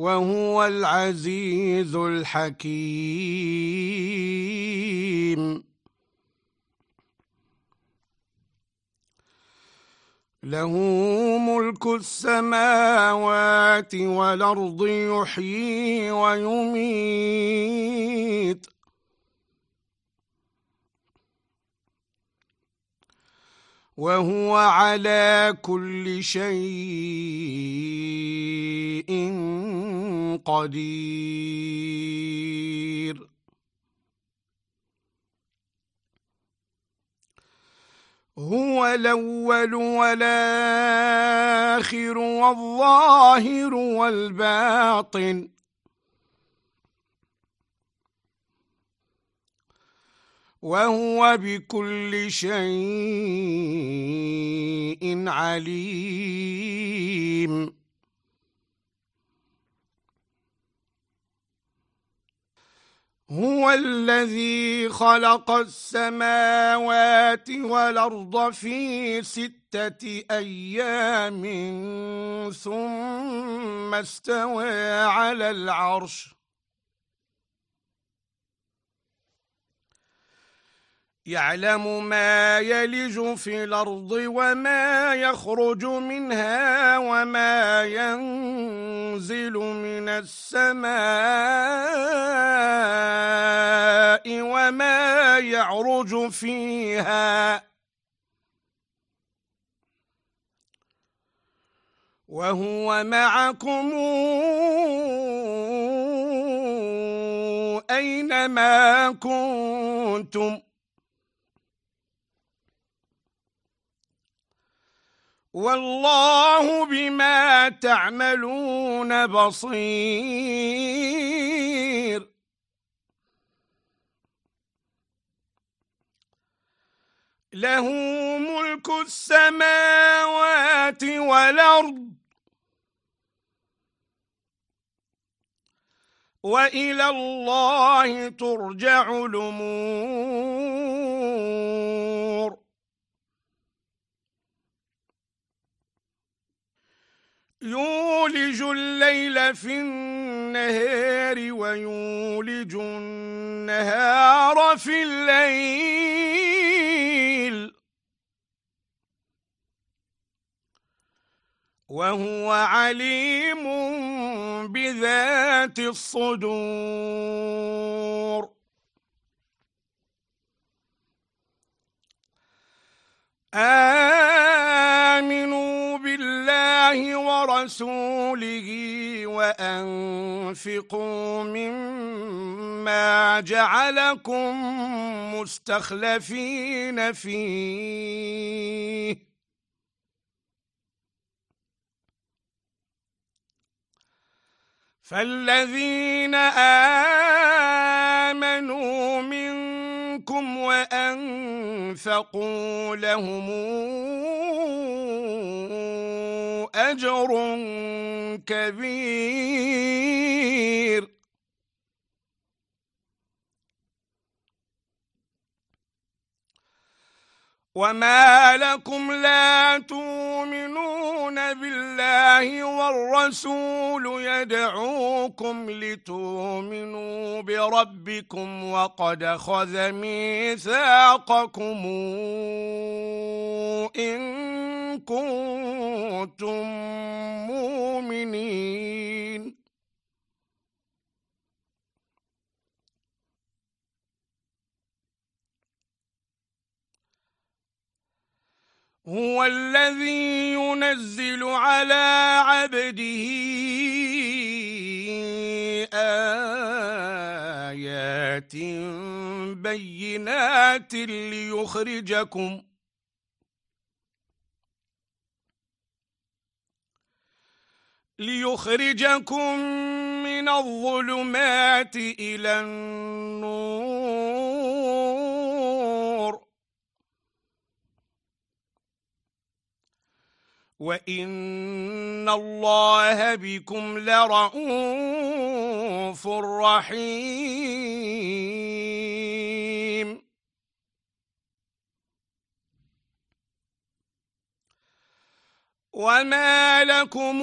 وهو العزيز الحكيم. له ملك السماوات والأرض يحيي ويميت. وهو على كل شيء قدير. هو الأول والآخر والظاهر والباطن. وهو بكل شيء عليم. هو الذي خلق السماوات والأرض في ستة أيام ثم استوى على العرش. يعلم ما يلج في الأرض وما يخرج منها وما ينزل من السماء وما يعرج فيها. وهو معكم أينما كنتم؟ والله بما تعملون بصير. له ملك السماوات والأرض وإلى الله ترجع الأمور. يولج الليل في النهار ويولج النهار في الليل. وهو عليم بذات الصدور. آمنوا بالله ورسوله وأنفقوا مما جعلكم مستخلفين فيه. فالذين آمنوا منكم وأنفقوا لهم أجر كبير. وما لكم لا تؤمنون بالله والرسول يدعوكم لتؤمنوا بربكم وقد خذ ميثاقكم إن كنتم مؤمنين. هو الذي ينزل على عبده آيات بينات ليخرجكم. ليخرجكم من الظلمات إلى النور. وإن الله بكم لرؤوف رحيم. وما لكم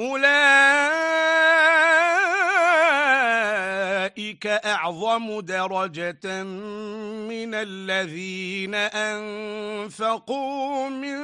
أولئك أعظم درجة من الذين أنفقوا من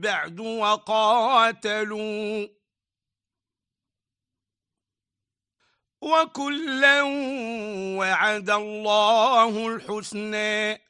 بعد وقاتلوا وكلا وعد الله الحسنى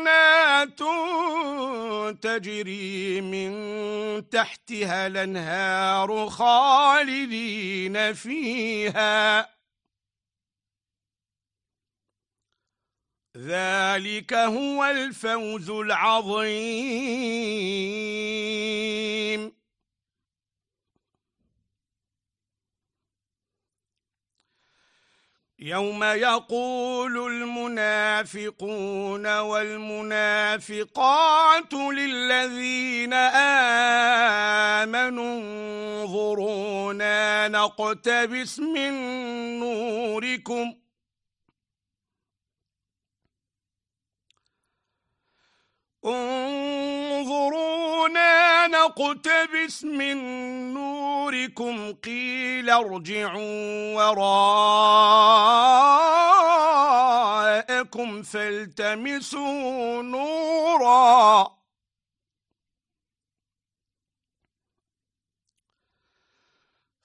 جنات تجري من تحتها الأنهار خالدين فيها. ذلك هو الفوز العظيم. يوم يقول المنافقون والمنافقات للذين آمنوا انظرونا نقتبس من نوركم انظرونا نقتبس من نوركم قيل ارجعوا وراءكم فالتمسوا نورا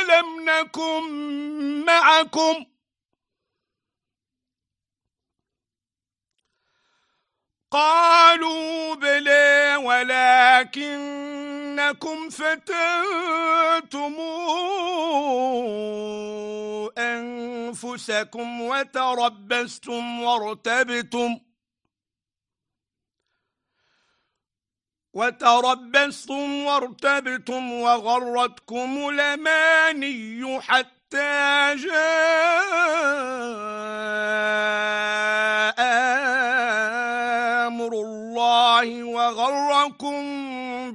ألم نكن معكم قالوا بلى ولكنكم فتنتم أنفسكم وتربستم وارتبتم وتربصتم وارتبتم وغرتكم الأماني حتى جاء أمر الله وغركم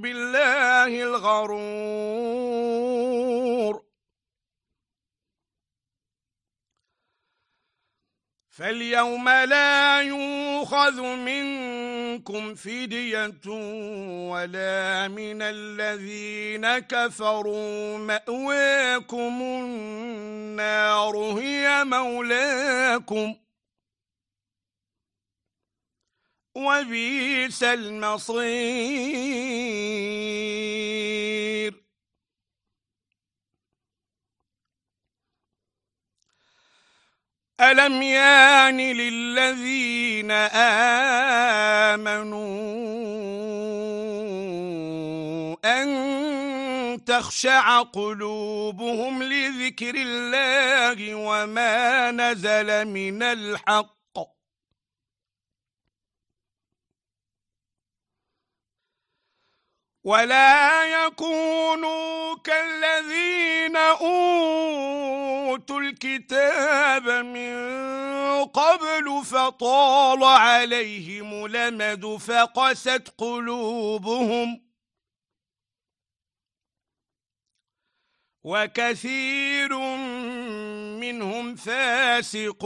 بالله الغرور. فاليوم لا يؤخذ منكم فدية ولا من الذين كفروا مأواكم النار هي مولاكم. وبئس المصير. ألم يان للذين آمنوا أن تخشع قلوبهم لذكر الله وما نزل من الحق ولا يكونوا كالذين أوتوا الكتاب من قبل فطال عليهم لمد فقست قلوبهم وكثير منهم فاسقون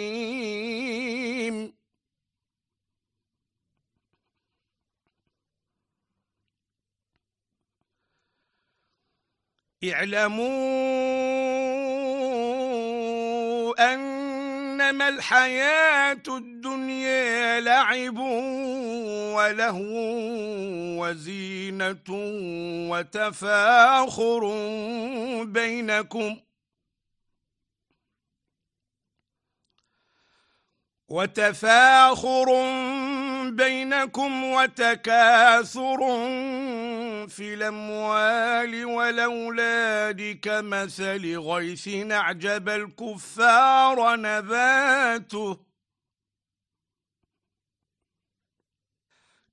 اعلموا أنما الحياة الدنيا لعب ولهو وزينة وتفاخر بينكم وتفاخر بينكم وتكاثر في الأموال والأولاد كمثل غيث أعجب الكفار نباته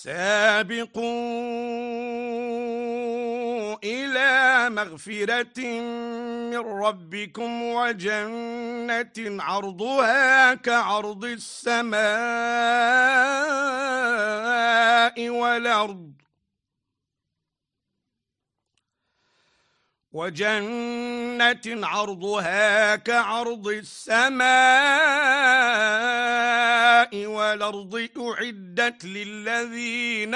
سابقوا إلى مغفرة من ربكم وجنة عرضها كعرض السماء والأرض وجنة عرضها كعرض السماء والأرض أعدت للذين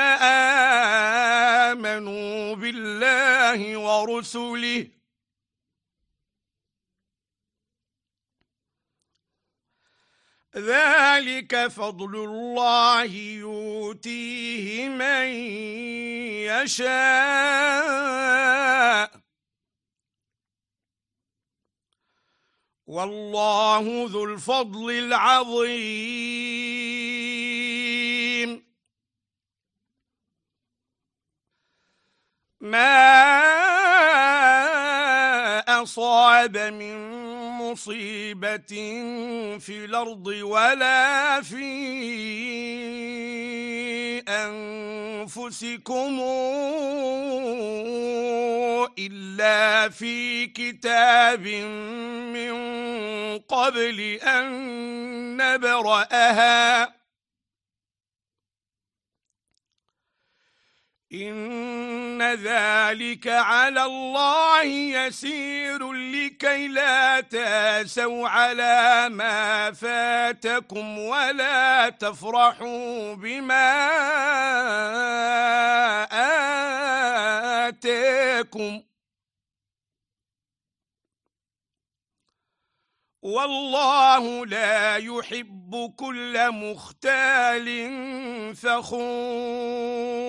آمنوا بالله ورسله. ذلك فضل الله يؤتيه من يشاء. والله ذو الفضل العظيم. ما أصاب من مصيبة في الأرض ولا في أنفسكم إلا في كتاب من قبل أن نبرأها. إن ذلك على الله يسير لكي لا تأسوا على ما فاتكم ولا تفرحوا بما آتاكم. والله لا يحب كل مختال فخور.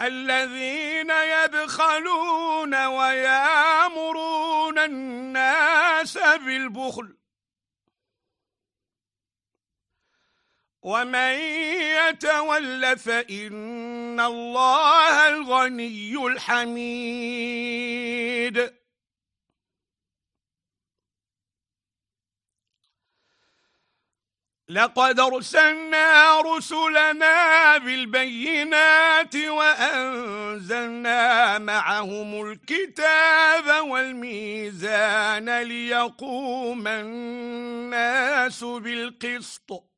الذين يبخلون ويامرون الناس بالبخل. ومن يتول فإن الله الغني الحميد. لقد أرسلنا رسلنا بالبينات وأنزلنا معهم الكتاب والميزان ليقوم الناس بالقسط.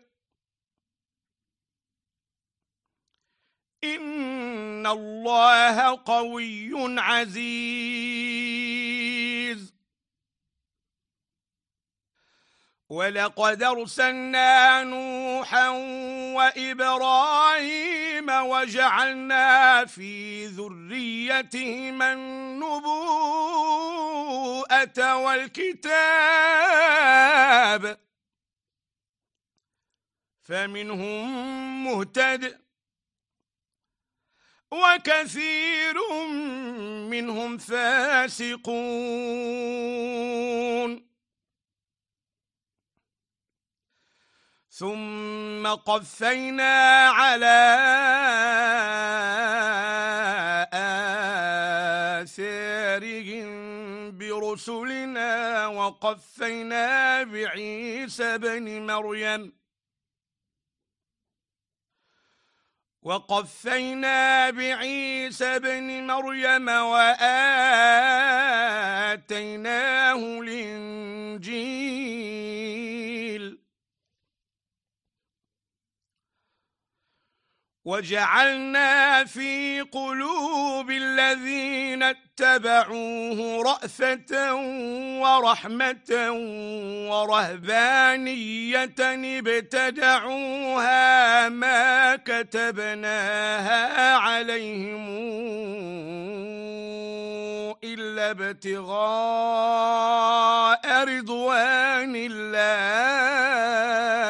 إن الله قوي عزيز. ولقد ارسلنا نوحا وإبراهيم وجعلنا في ذريتهما النبوءة والكتاب. فمنهم مهتد وكثير منهم فاسقون. ثم قفينا على آثارهم برسلنا وقفينا بعيسى بن مريم وقفينا بعيسى بن مريم وآتيناه وجعلنا في قلوب الذين اتبعوه رأفة ورحمة ورهبانية ابتدعوها ما كتبناها عليهم إلا ابتغاء رضوان الله.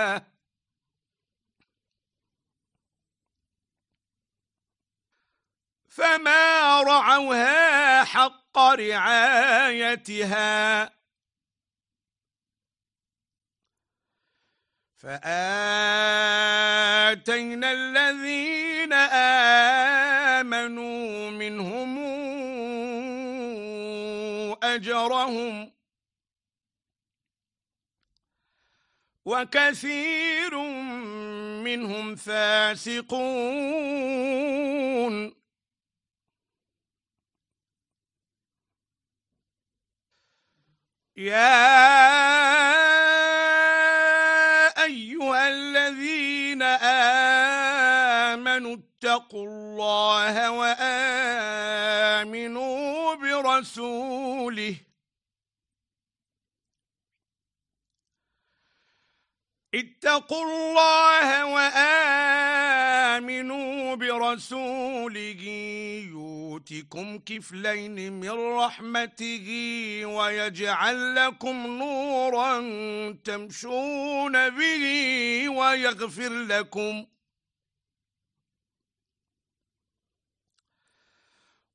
فما رعوها حق رعايتها. فآتينا الذين آمنوا منهم أجرهم وكثير منهم فاسقون. يا أيها الذين آمنوا اتقوا الله وآمنوا برسوله اتقوا الله وآمنوا برسوله. يؤتكم كفلين من رحمته ويجعل لكم نورا تمشون به ويغفر لكم.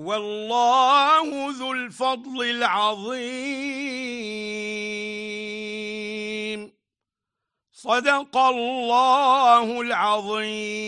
والله ذو الفضل العظيم. صدق الله العظيم.